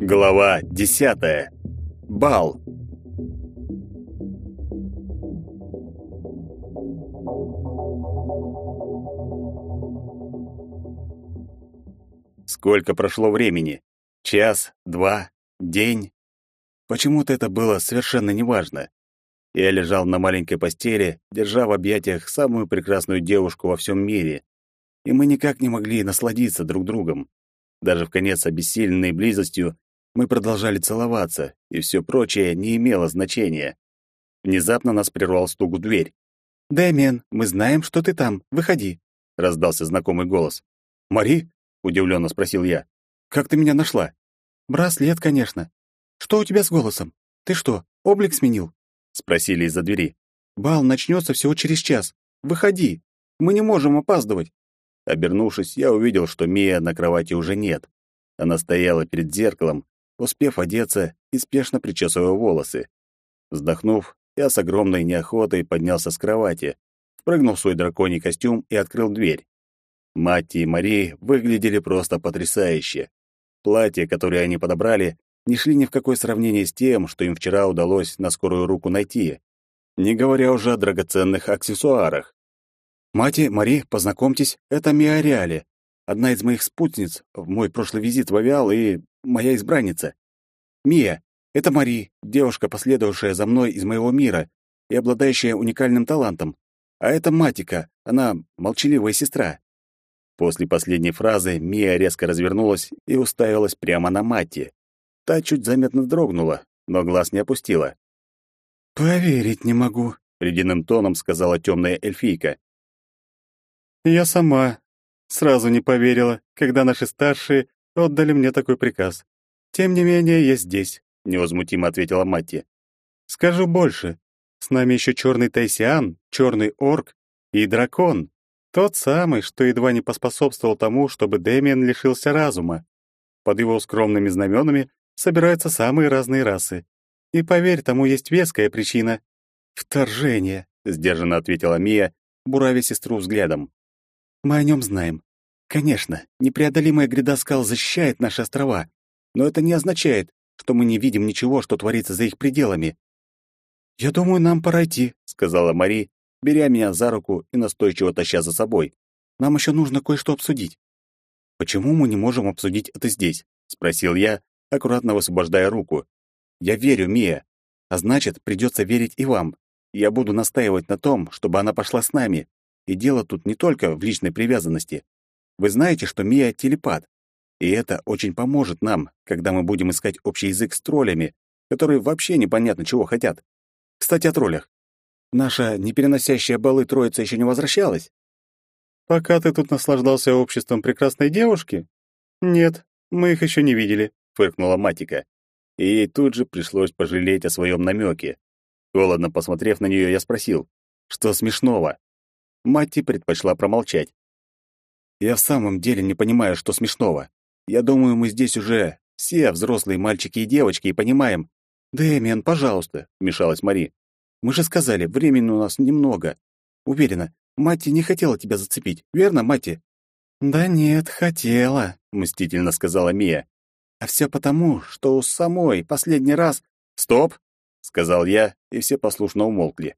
Глава десятая. Бал. Сколько прошло времени? Час, два, день? Почему-то это было совершенно неважно. Я лежал на маленькой постели, держа в объятиях самую прекрасную девушку во всем мире, и мы никак не могли насладиться друг другом. Даже в конец обессиленной близостью мы продолжали целоваться, и все прочее не имело значения. Внезапно нас прервал стук в дверь. «Дэмиан, мы знаем, что ты там. Выходи», — раздался знакомый голос. «Мари?» — удивленно спросил я. «Как ты меня нашла?» «Браслет, конечно. Что у тебя с голосом? Ты что, облик сменил?» — спросили из-за двери. «Бал начнется всего через час. Выходи. Мы не можем опаздывать». Обернувшись, я увидел, что Мия на кровати уже нет. Она стояла перед зеркалом, успев одеться и спешно причесывая волосы. Вздохнув, я с огромной неохотой поднялся с кровати, впрыгнул в свой драконий костюм и открыл дверь. Матти и Мари выглядели просто потрясающе. Платья, которые они подобрали, не шли ни в какое сравнение с тем, что им вчера удалось на скорую руку найти, не говоря уже о драгоценных аксессуарах. «Мати, Мари, познакомьтесь, это Миа Реали, одна из моих спутниц в мой прошлый визит в Авиал и моя избранница. Мия, это Мари, девушка, последовавшая за мной из моего мира и обладающая уникальным талантом. А это Матика, она молчаливая сестра». После последней фразы Мия резко развернулась и уставилась прямо на Мати. Та чуть заметно дрогнула, но глаз не опустила. «Поверить не могу», — ледяным тоном сказала темная эльфийка. «Я сама сразу не поверила, когда наши старшие отдали мне такой приказ. Тем не менее, я здесь», — невозмутимо ответила Матти. «Скажу больше. С нами еще черный Тайсиан, черный орк и дракон. Тот самый, что едва не поспособствовал тому, чтобы Дэмиен лишился разума. Под его скромными знаменами собираются самые разные расы. И поверь, тому есть веская причина. «Вторжение», — сдержанно ответила Мия, буравя сестру взглядом. «Мы о нем знаем. Конечно, непреодолимая гряда скал защищает наши острова, но это не означает, что мы не видим ничего, что творится за их пределами». «Я думаю, нам пора идти», — сказала Мари, беря меня за руку и настойчиво таща за собой. «Нам еще нужно кое-что обсудить». «Почему мы не можем обсудить это здесь?» — спросил я, аккуратно высвобождая руку. «Я верю, Мия. А значит, придется верить и вам. Я буду настаивать на том, чтобы она пошла с нами. И дело тут не только в личной привязанности. Вы знаете, что Мия — телепат. И это очень поможет нам, когда мы будем искать общий язык с троллями, которые вообще непонятно чего хотят. Кстати, о троллях. Наша непереносящая балы троица еще не возвращалась? Пока ты тут наслаждался обществом прекрасной девушки? Нет, мы их еще не видели фыркнула Матика. И ей тут же пришлось пожалеть о своем намеке. Холодно посмотрев на нее, я спросил, что смешного? Матти предпочла промолчать. Я в самом деле не понимаю, что смешного. Я думаю, мы здесь уже все взрослые мальчики и девочки и понимаем. «Дэмиан, пожалуйста», — вмешалась Мари. «Мы же сказали, времени у нас немного. Уверена, Матти не хотела тебя зацепить, верно, Матти?» «Да нет, хотела», — мстительно сказала Мия. А все потому, что у самой последний раз... «Стоп!» — сказал я, и все послушно умолкли.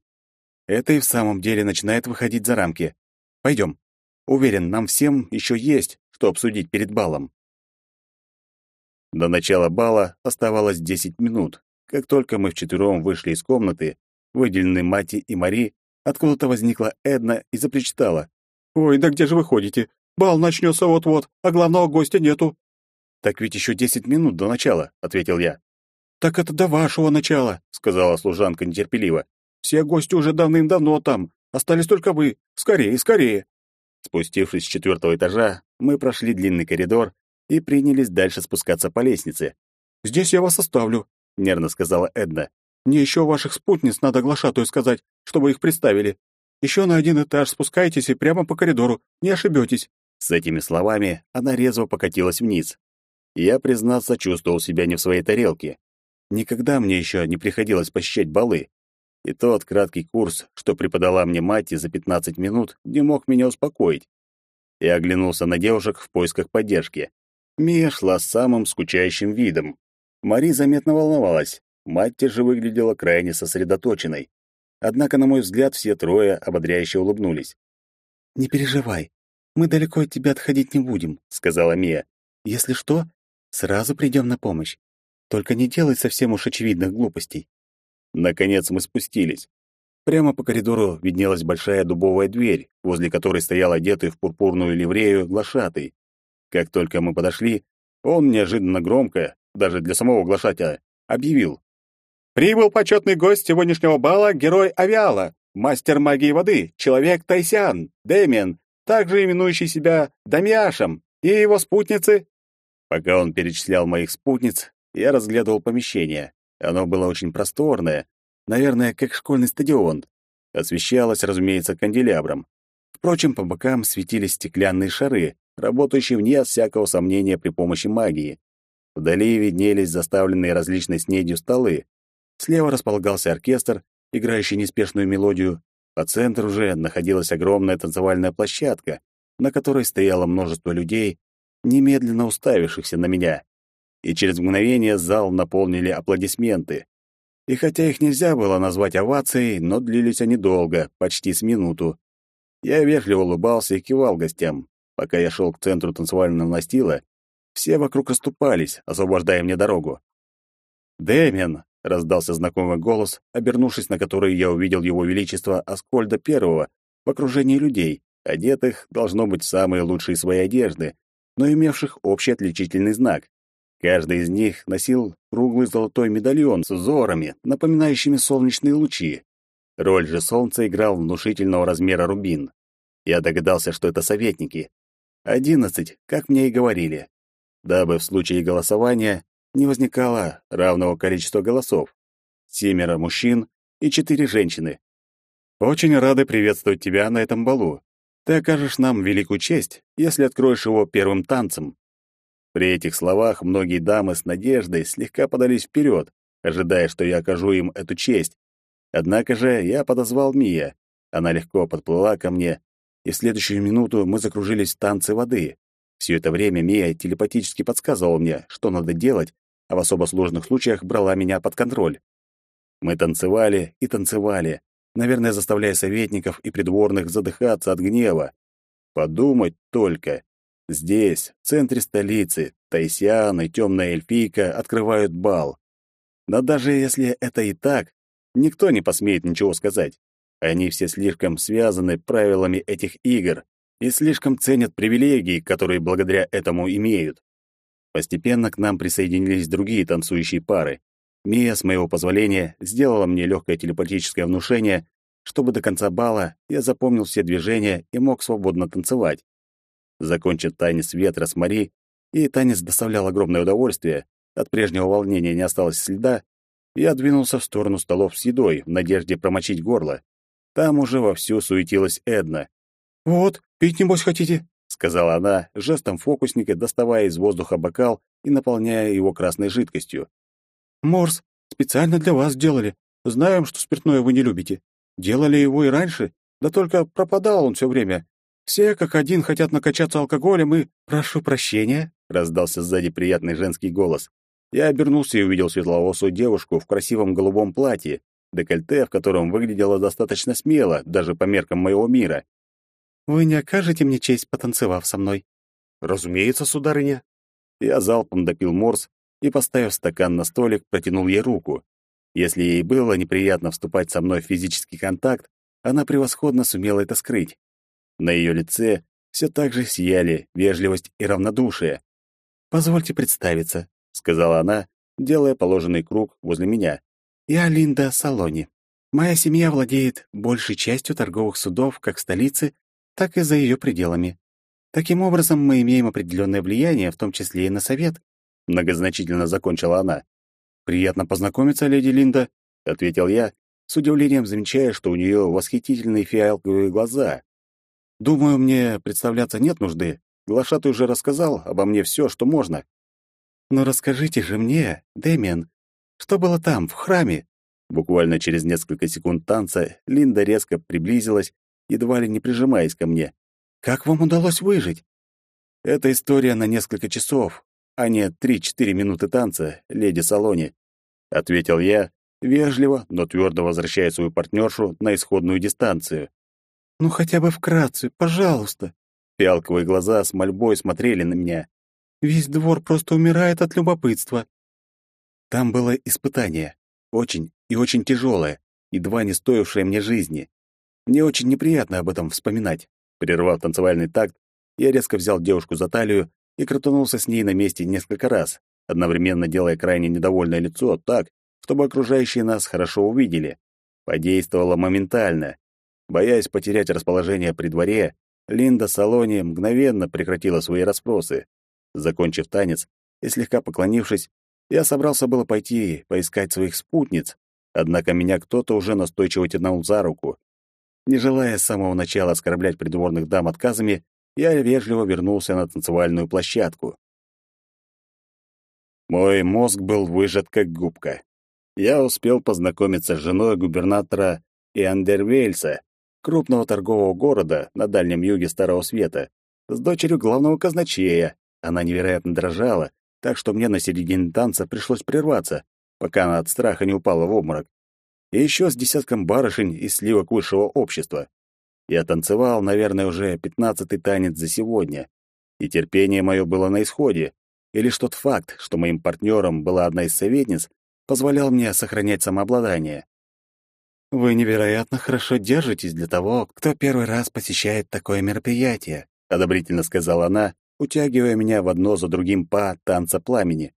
Это и в самом деле начинает выходить за рамки. Пойдем. Уверен, нам всем еще есть, что обсудить перед балом. До начала бала оставалось десять минут. Как только мы вчетвером вышли из комнаты, выделенной Мати и Мари, откуда-то возникла Эдна и запричитала. «Ой, да где же вы ходите? Бал начнется вот-вот, а главного гостя нету. «Так ведь еще десять минут до начала», — ответил я. «Так это до вашего начала», — сказала служанка нетерпеливо. «Все гости уже давным-давно там. Остались только вы. Скорее, скорее». Спустившись с четвертого этажа, мы прошли длинный коридор и принялись дальше спускаться по лестнице. «Здесь я вас оставлю», — нервно сказала Эдна. «Мне еще ваших спутниц надо глашатую сказать, чтобы их представили. Еще на один этаж спускайтесь и прямо по коридору, не ошибетесь». С этими словами она резво покатилась вниз, я, признаться, чувствовал себя не в своей тарелке. Никогда мне еще не приходилось посещать балы. и тот краткий курс, что преподала мне мать за 15 минут, не мог меня успокоить. Я оглянулся на девушек в поисках поддержки. Мия шла с самым скучающим видом. Мари заметно волновалась. Мать же выглядела крайне сосредоточенной. Однако, на мой взгляд, все трое ободряюще улыбнулись. «Не переживай, мы далеко от тебя отходить не будем», — сказала Мия. «Если что, сразу придем на помощь. Только не делай совсем уж очевидных глупостей». Наконец мы спустились. Прямо по коридору виднелась большая дубовая дверь, возле которой стоял одетый в пурпурную ливрею глашатый. Как только мы подошли, он неожиданно громко, даже для самого глашатя, объявил. «Прибыл почетный гость сегодняшнего бала герой Авиала, мастер магии воды, человек Тайсян, Дэмиан, также именующий себя Дамиашем, и его спутницы». Пока он перечислял моих спутниц, я разглядывал помещение. Оно было очень просторное, наверное, как школьный стадион. Освещалось, разумеется, канделябром. Впрочем, по бокам светились стеклянные шары, работающие вне всякого сомнения при помощи магии. Вдали виднелись заставленные различной снедью столы. Слева располагался оркестр, играющий неспешную мелодию. По центру же находилась огромная танцевальная площадка, на которой стояло множество людей, немедленно уставившихся на меня и через мгновение зал наполнили аплодисменты. И хотя их нельзя было назвать овацией, но длились они долго, почти с минуту. Я вежливо улыбался и кивал гостям. Пока я шел к центру танцевального настила, все вокруг расступались, освобождая мне дорогу. «Дэмиан!» — раздался знакомый голос, обернувшись на который я увидел его величество Аскольда Первого в окружении людей, одетых, должно быть, в самые лучшие свои одежды, но имевших общий отличительный знак. Каждый из них носил круглый золотой медальон с узорами, напоминающими солнечные лучи. Роль же солнца играл внушительного размера рубин. Я догадался, что это советники. Одиннадцать, как мне и говорили. Дабы в случае голосования не возникало равного количества голосов. Семеро мужчин и четыре женщины. Очень рады приветствовать тебя на этом балу. Ты окажешь нам великую честь, если откроешь его первым танцем. При этих словах многие дамы с надеждой слегка подались вперед, ожидая, что я окажу им эту честь. Однако же я подозвал Мия. Она легко подплыла ко мне, и в следующую минуту мы закружились в танце воды. Все это время Мия телепатически подсказывала мне, что надо делать, а в особо сложных случаях брала меня под контроль. Мы танцевали и танцевали, наверное, заставляя советников и придворных задыхаться от гнева. Подумать только. Здесь, в центре столицы, Тайсиан и темная эльфийка открывают бал. Но даже если это и так, никто не посмеет ничего сказать. Они все слишком связаны правилами этих игр и слишком ценят привилегии, которые благодаря этому имеют. Постепенно к нам присоединились другие танцующие пары. Мия, с моего позволения, сделала мне легкое телепатическое внушение, чтобы до конца бала я запомнил все движения и мог свободно танцевать. Закончив танец ветра с Мари, и танец доставлял огромное удовольствие, от прежнего волнения не осталось следа, я двинулся в сторону столов с едой в надежде промочить горло. Там уже вовсю суетилась Эдна. «Вот, пить небось хотите?» — сказала она, жестом фокусника доставая из воздуха бокал и наполняя его красной жидкостью. «Морс, специально для вас делали. Знаем, что спиртное вы не любите. Делали его и раньше, да только пропадал он все время. Все как один хотят накачаться алкоголем и... Прошу прощения, раздался сзади приятный женский голос. Я обернулся и увидел светловолосую девушку в красивом голубом платье, декольте в котором выглядело достаточно смело, даже по меркам моего мира. «Вы не окажете мне честь, потанцевав со мной?» «Разумеется, сударыня». Я залпом допил морс и, поставив стакан на столик, протянул ей руку. Если ей было неприятно вступать со мной в физический контакт, она превосходно сумела это скрыть. На ее лице все так же сияли вежливость и равнодушие. «Позвольте представиться», — сказала она, делая положенный круг возле меня. «Я Линда Салони. Моя семья владеет большей частью торговых судов как в столице, так и за ее пределами. Таким образом, мы имеем определенное влияние, в том числе и на совет», — многозначительно закончила она. «Приятно познакомиться, леди Линда», — ответил я, с удивлением замечая, что у нее восхитительные фиалковые глаза, Думаю, мне представляться нет нужды. Глашатый уже рассказал обо мне все, что можно. Но расскажите же мне, Дэмиан, что было там, в храме? Буквально через несколько секунд танца Линда резко приблизилась, едва ли не прижимаясь ко мне. «Как вам удалось выжить?» «Это история на несколько часов, а не три-четыре минуты танца, леди Салони», — ответил я, вежливо, но твердо возвращая свою партнершу на исходную дистанцию. «Ну хотя бы вкратце, пожалуйста». Фиалковые глаза с мольбой смотрели на меня. «Весь двор просто умирает от любопытства». Там было испытание, очень и очень тяжелое, едва не стоившее мне жизни. Мне очень неприятно об этом вспоминать. Прервав танцевальный такт, я резко взял девушку за талию и крутанулся с ней на месте несколько раз, одновременно делая крайне недовольное лицо так, чтобы окружающие нас хорошо увидели. Подействовало моментально. Боясь потерять расположение при дворе, Линда Салони мгновенно прекратила свои расспросы. Закончив танец и слегка поклонившись, я собрался было пойти поискать своих спутниц, однако меня кто-то уже настойчиво тянул за руку. Не желая с самого начала оскорблять придворных дам отказами, я вежливо вернулся на танцевальную площадку. Мой мозг был выжат как губка. Я успел познакомиться с женой губернатора Иандервельса, крупного торгового города на дальнем юге Старого Света, с дочерью главного казначея. Она невероятно дрожала, так что мне на середине танца пришлось прерваться, пока она от страха не упала в обморок. И еще с десятком барышень из сливок высшего общества. Я танцевал, наверное, уже пятнадцатый танец за сегодня, и терпение мое было на исходе. И лишь тот факт, что моим партнером была одна из советниц, позволял мне сохранять самообладание. «Вы невероятно хорошо держитесь для того, кто первый раз посещает такое мероприятие», — одобрительно сказала она, утягивая меня в одно за другим по танца пламени.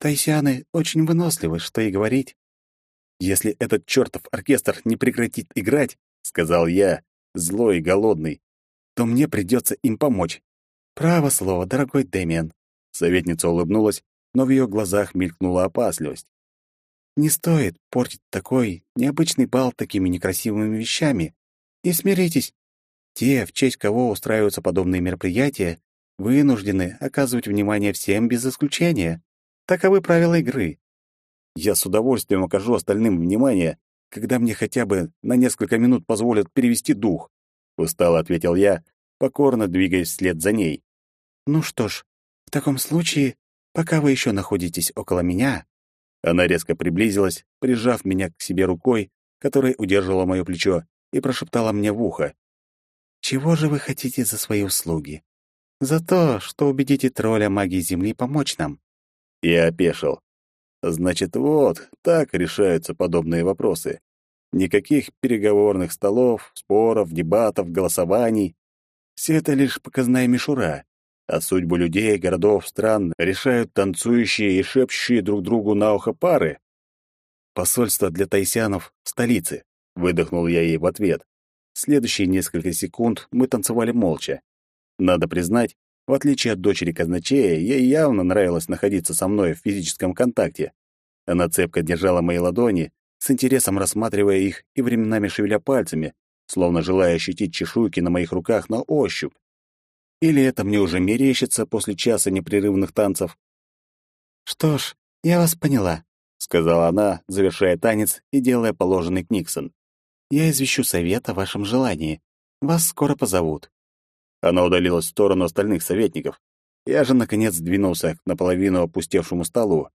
«Тайсяны очень выносливы, что и говорить». «Если этот чертов оркестр не прекратит играть», — сказал я, злой и голодный, то мне придется им помочь. «Право слово, дорогой Дэмиан», — советница улыбнулась, но в ее глазах мелькнула опасливость. «Не стоит портить такой необычный бал такими некрасивыми вещами. И смиритесь, те, в честь кого устраиваются подобные мероприятия, вынуждены оказывать внимание всем без исключения. Таковы правила игры. Я с удовольствием окажу остальным внимание, когда мне хотя бы на несколько минут позволят перевести дух, устало ответил я, покорно двигаясь вслед за ней. Ну что ж, в таком случае, пока вы еще находитесь около меня, она резко приблизилась, прижав меня к себе рукой, которой удерживала моё плечо, и прошептала мне в ухо: "Чего же вы хотите за свои услуги?" За то, что убедите тролля магии Земли помочь нам. Я опешил. Значит, вот так решаются подобные вопросы. Никаких переговорных столов, споров, дебатов, голосований. Все это лишь показная мишура. А судьбу людей, городов, стран решают танцующие и шепчущие друг другу на ухо пары. Посольство для тайсянов в столице, выдохнул я ей в ответ. Следующие несколько секунд мы танцевали молча. Надо признать, в отличие от дочери казначея, ей явно нравилось находиться со мной в физическом контакте. Она цепко держала мои ладони, с интересом рассматривая их и временами шевеля пальцами, словно желая ощутить чешуйки на моих руках на ощупь. Или это мне уже мерещится после часа непрерывных танцев? «Что ж, я вас поняла», — сказала она, завершая танец и делая положенный книксон. «Я извещу совет о вашем желании. Вас скоро позовут. Она удалилась в сторону остальных советников. Я же, наконец, двинулся к наполовину опустевшему столу.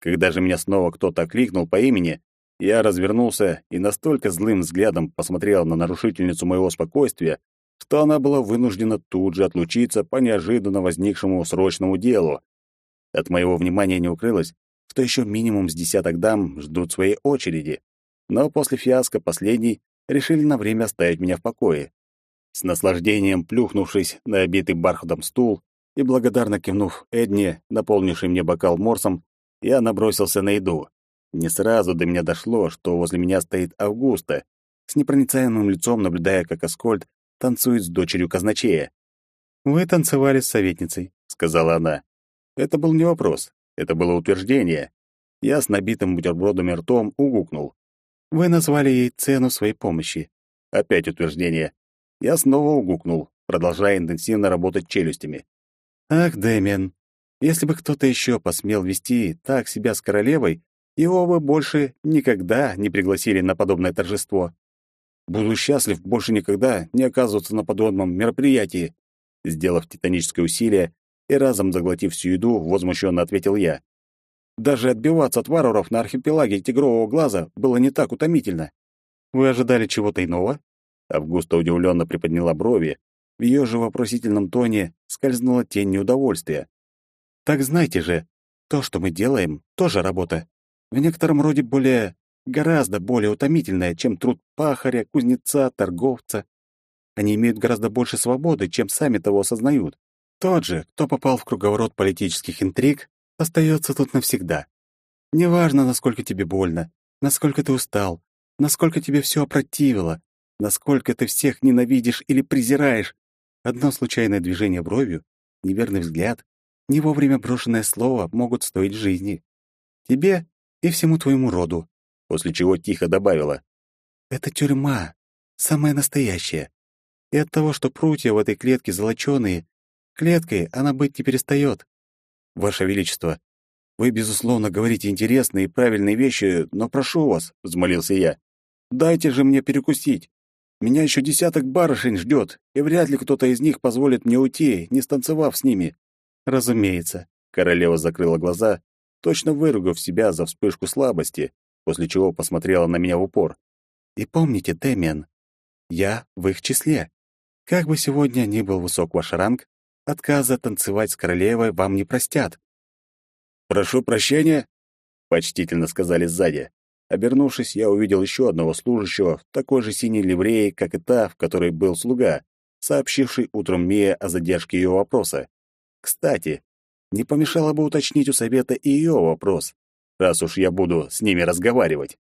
Когда же меня снова кто-то окликнул по имени, я развернулся и настолько злым взглядом посмотрел на нарушительницу моего спокойствия, что она была вынуждена тут же отлучиться по неожиданно возникшему срочному делу. От моего внимания не укрылось, что еще минимум с десяток дам ждут своей очереди, но после фиаско последней решили на время оставить меня в покое. С наслаждением плюхнувшись на обитый бархатом стул и благодарно кивнув Эдне, наполнивший мне бокал морсом, я набросился на еду. Не сразу до меня дошло, что возле меня стоит Августа, с непроницаемым лицом наблюдая, как Аскольд танцует с дочерью казначея. «Вы танцевали с советницей», — сказала она. Это был не вопрос, это было утверждение. Я с набитым бутербродами ртом угукнул. «Вы назвали ей цену своей помощи». Опять утверждение. Я снова угукнул, продолжая интенсивно работать челюстями. «Ах, Дэмиан, если бы кто-то еще посмел вести так себя с королевой, его бы больше никогда не пригласили на подобное торжество. Буду счастлив больше никогда не оказываться на подобном мероприятии. Сделав титаническое усилие и разом заглотив всю еду, возмущенно ответил я. Даже отбиваться от варваров на архипелаге Тигрового Глаза было не так утомительно. Вы ожидали чего-то иного? Августа удивленно приподняла брови. В ее же вопросительном тоне скользнула тень неудовольствия. Так знайте же, то, что мы делаем, тоже работа. В некотором роде более, гораздо более утомительная, чем труд пахаря, кузнеца, торговца. Они имеют гораздо больше свободы, чем сами того осознают. Тот же, кто попал в круговорот политических интриг, остается тут навсегда. Неважно, насколько тебе больно, насколько ты устал, насколько тебе все опротивило, насколько ты всех ненавидишь или презираешь. Одно случайное движение бровью, неверный взгляд, не вовремя брошенное слово могут стоить жизни. Тебе и всему твоему роду. После чего тихо добавила. Это тюрьма, самая настоящая. И от того, что прутья в этой клетке золоченые, клеткой она быть не перестает. Ваше Величество, вы, безусловно, говорите интересные и правильные вещи, но прошу вас, — взмолился я, — дайте же мне перекусить. Меня еще десяток барышень ждет, и вряд ли кто-то из них позволит мне уйти, не станцевав с ними. Разумеется. Королева закрыла глаза, точно выругав себя за вспышку слабости, после чего посмотрела на меня в упор. И помните, Дэмиан, я в их числе. Как бы сегодня ни был высок ваш ранг, Отказа танцевать с королевой вам не простят. «Прошу прощения», — почтительно сказали сзади. Обернувшись, я увидел еще одного служащего такой же синей ливреи, как и та, в которой был слуга, сообщивший утром Мия о задержке ее вопроса. Кстати, не помешало бы уточнить у совета и ее вопрос, раз уж я буду с ними разговаривать.